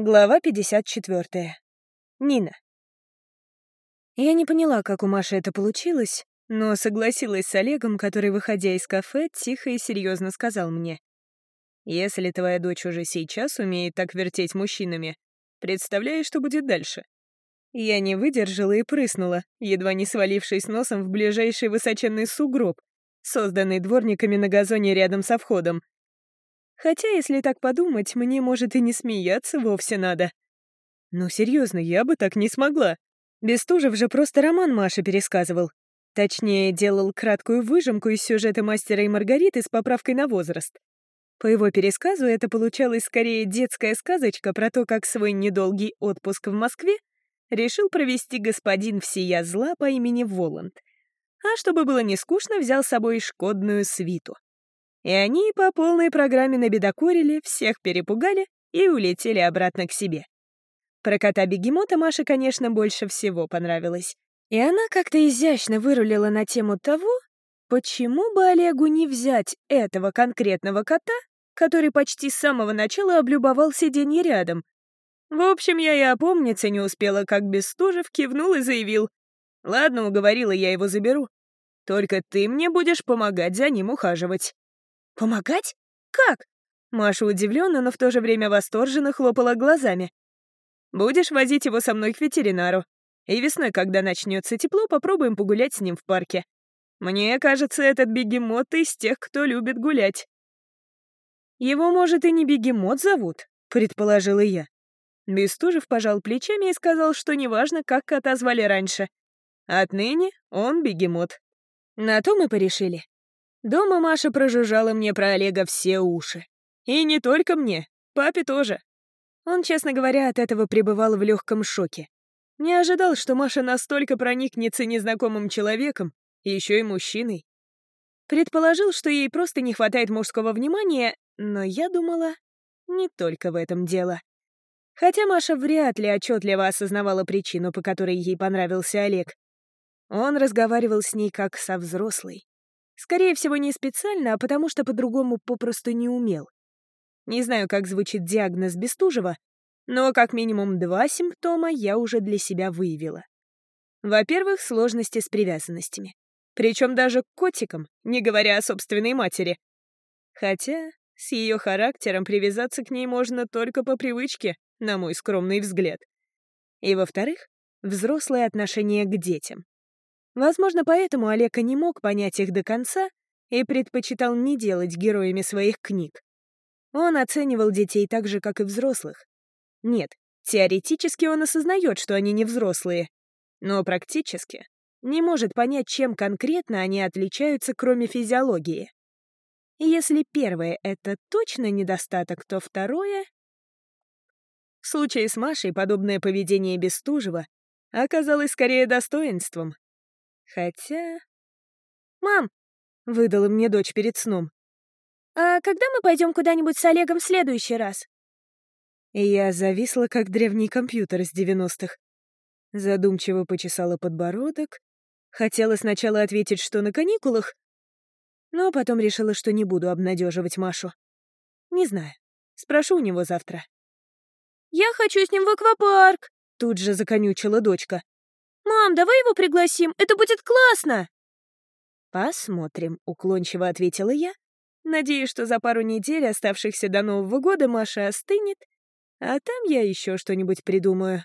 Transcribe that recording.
Глава 54. Нина. Я не поняла, как у Маши это получилось, но согласилась с Олегом, который, выходя из кафе, тихо и серьезно сказал мне. «Если твоя дочь уже сейчас умеет так вертеть мужчинами, представляешь, что будет дальше?» Я не выдержала и прыснула, едва не свалившись носом в ближайший высоченный сугроб, созданный дворниками на газоне рядом со входом, Хотя, если так подумать, мне, может, и не смеяться вовсе надо. Но серьезно, я бы так не смогла. Бестужев же просто роман Маше пересказывал. Точнее, делал краткую выжимку из сюжета «Мастера и Маргариты» с поправкой на возраст. По его пересказу это получалась скорее детская сказочка про то, как свой недолгий отпуск в Москве решил провести господин всея зла по имени Воланд. А чтобы было не скучно, взял с собой шкодную свиту. И они по полной программе набедокурили, всех перепугали и улетели обратно к себе. Про кота-бегемота Маше, конечно, больше всего понравилось. И она как-то изящно вырулила на тему того, почему бы Олегу не взять этого конкретного кота, который почти с самого начала облюбовал сиденье рядом. В общем, я и опомниться не успела, как Бестужев кивнул и заявил. «Ладно, уговорила, я его заберу. Только ты мне будешь помогать за ним ухаживать». «Помогать? Как?» Маша удивленно, но в то же время восторженно хлопала глазами. «Будешь возить его со мной к ветеринару. И весной, когда начнется тепло, попробуем погулять с ним в парке. Мне кажется, этот бегемот из тех, кто любит гулять». «Его, может, и не бегемот зовут», — предположила я. Бестужев пожал плечами и сказал, что неважно, как кота звали раньше. Отныне он бегемот. На то мы порешили. Дома Маша прожужжала мне про Олега все уши. И не только мне, папе тоже. Он, честно говоря, от этого пребывал в легком шоке. Не ожидал, что Маша настолько проникнется незнакомым человеком, еще и мужчиной. Предположил, что ей просто не хватает мужского внимания, но я думала, не только в этом дело. Хотя Маша вряд ли отчетливо осознавала причину, по которой ей понравился Олег. Он разговаривал с ней как со взрослой. Скорее всего, не специально, а потому что по-другому попросту не умел. Не знаю, как звучит диагноз Бестужева, но как минимум два симптома я уже для себя выявила. Во-первых, сложности с привязанностями. Причем даже к котикам, не говоря о собственной матери. Хотя с ее характером привязаться к ней можно только по привычке, на мой скромный взгляд. И во-вторых, взрослое отношение к детям. Возможно, поэтому Олег не мог понять их до конца и предпочитал не делать героями своих книг. Он оценивал детей так же, как и взрослых. Нет, теоретически он осознает, что они не взрослые, но практически не может понять, чем конкретно они отличаются, кроме физиологии. Если первое — это точно недостаток, то второе... В случае с Машей подобное поведение Бестужева оказалось скорее достоинством, Хотя... «Мам!» — выдала мне дочь перед сном. «А когда мы пойдем куда-нибудь с Олегом в следующий раз?» Я зависла, как древний компьютер из девяностых. Задумчиво почесала подбородок. Хотела сначала ответить, что на каникулах, но потом решила, что не буду обнадеживать Машу. Не знаю. Спрошу у него завтра. «Я хочу с ним в аквапарк!» Тут же законючила дочка. «Мам, давай его пригласим, это будет классно!» «Посмотрим», — уклончиво ответила я. Надеюсь, что за пару недель, оставшихся до Нового года, Маша остынет, а там я еще что-нибудь придумаю.